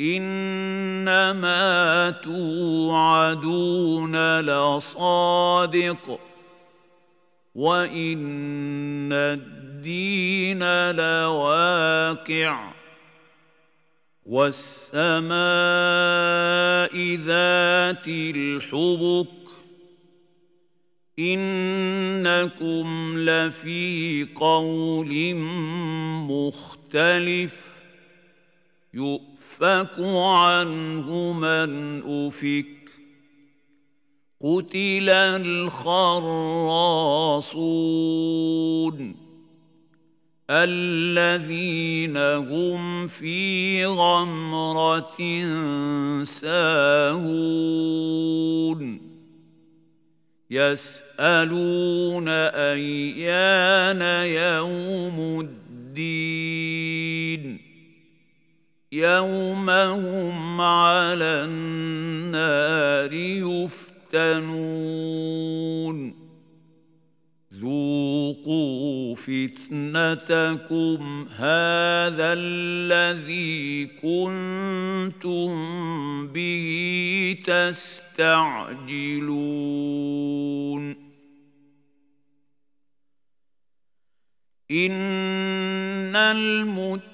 إنما توعدون لصادق وإن الدين لواقع والسماء ذات الحبك إنكم لفي قول مختلف يؤمن يؤفك عنه من أفك قتل الخراصون الذين هم في غمرة ساهون يسألون أيان يوم الدين يوم هم على النار يفتنون. ذوقوا فتنتكم هذا الذي كنتم به تستعجلون. إن المتقين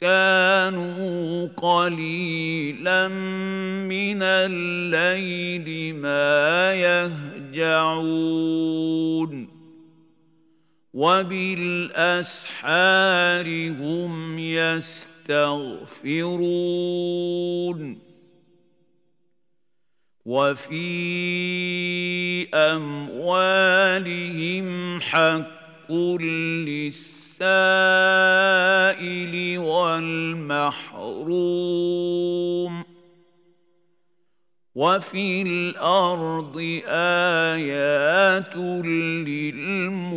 كانوا قليلا من الليل ما يهجعون. وبالأسحار هم يستغفرون. وفي أموالهم حق للسائل السائل والمحروم وفي الأرض آيات للموقنين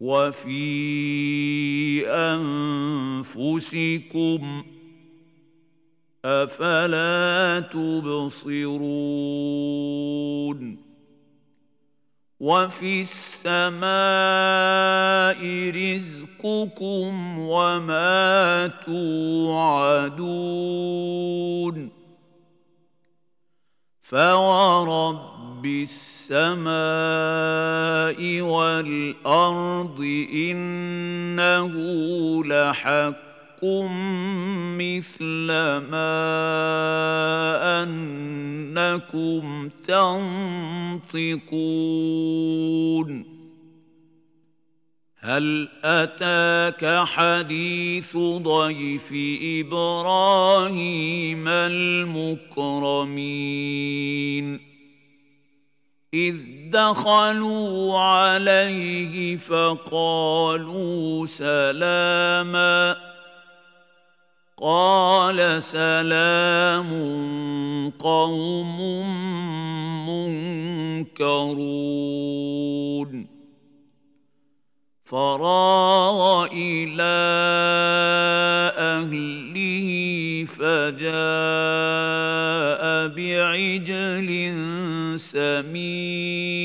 وفي أنفسكم أفلا تبصرون وفي السماء رزقكم وما توعدون فورب السماء والأرض إنه لحق مثل ما أنكم تنطقون هل أتاك حديث ضيف إبراهيم المكرمين إذ دخلوا عليه فقالوا سلاماً قال سلام قوم منكرون. فراغ إلى أهله فجاء بعجل سمين.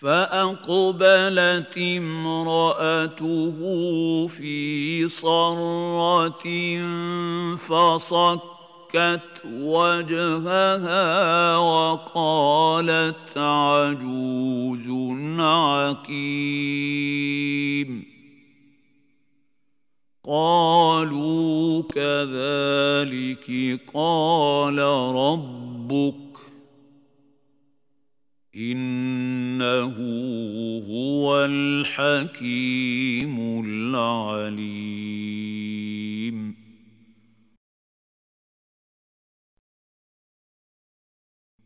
فأقبلت امرأته في صرة فصكت وجهها وقالت عجوز عقيم. قالوا كذلك قال ربك إنه هو الحكيم العليم.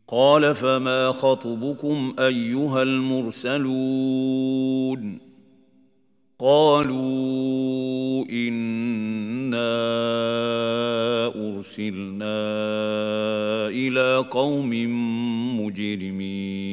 قال فما خطبكم أيها المرسلون؟ قالوا إنا أرسلنا إلى قوم مجرمين.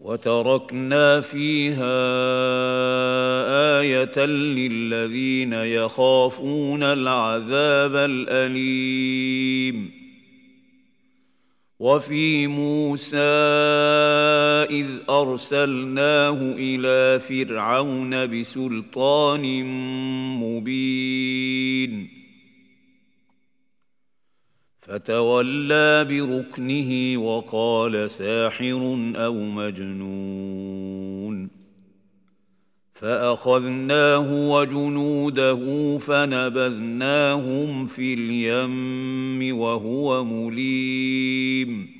وتركنا فيها آية للذين يخافون العذاب الأليم. وفي موسى إذ أرسلناه إلى فرعون بسلطان مبين. فتولى بركنه وقال ساحر أو مجنون. فأخذناه وجنوده فنبذناهم في اليم وهو مليم.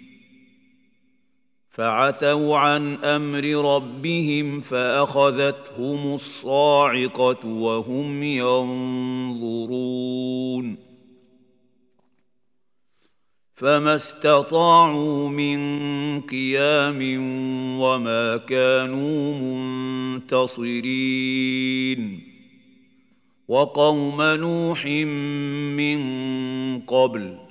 فعتوا عن أمر ربهم فأخذتهم الصاعقة وهم ينظرون. فما استطاعوا من قيام وما كانوا منتصرين. وقوم نوح من قبل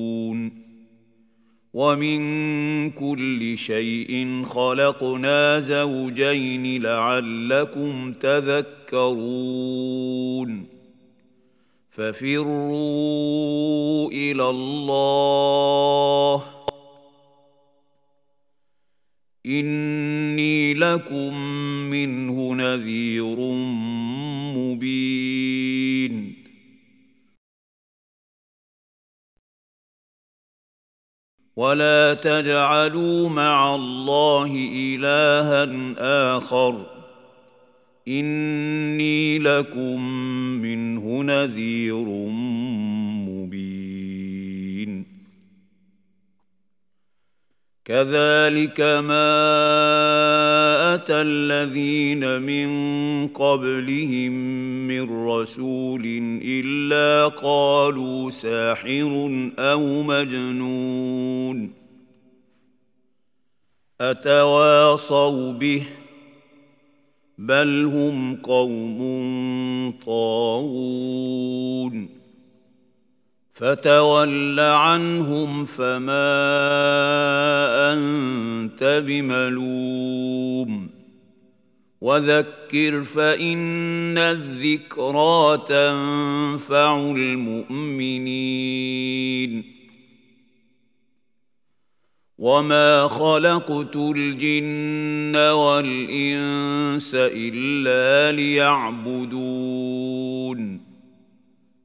ومن كل شيء خلقنا زوجين لعلكم تذكرون ففروا إلى الله اني لكم منه نذير مبين ولا تجعلوا مع الله الها اخر إني لكم منه نذير مبين كذلك ما اتى الذين من قبلهم من رسول الا قالوا ساحر أو مجنون اتواصوا به بل هم قوم طاغون فتول عنهم فما أنت بملوم. وذكر فإن الذكرى تنفع المؤمنين. وما خلقت الجن والإنس إلا ليعبدون.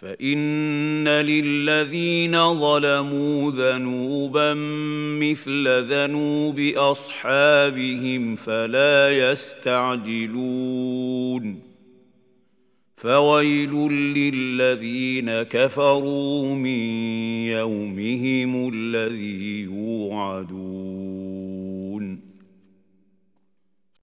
فإن للذين ظلموا ذنوبا مثل ذنوب أصحابهم فلا يستعجلون. فويل للذين كفروا من يومهم الذي يوعدون.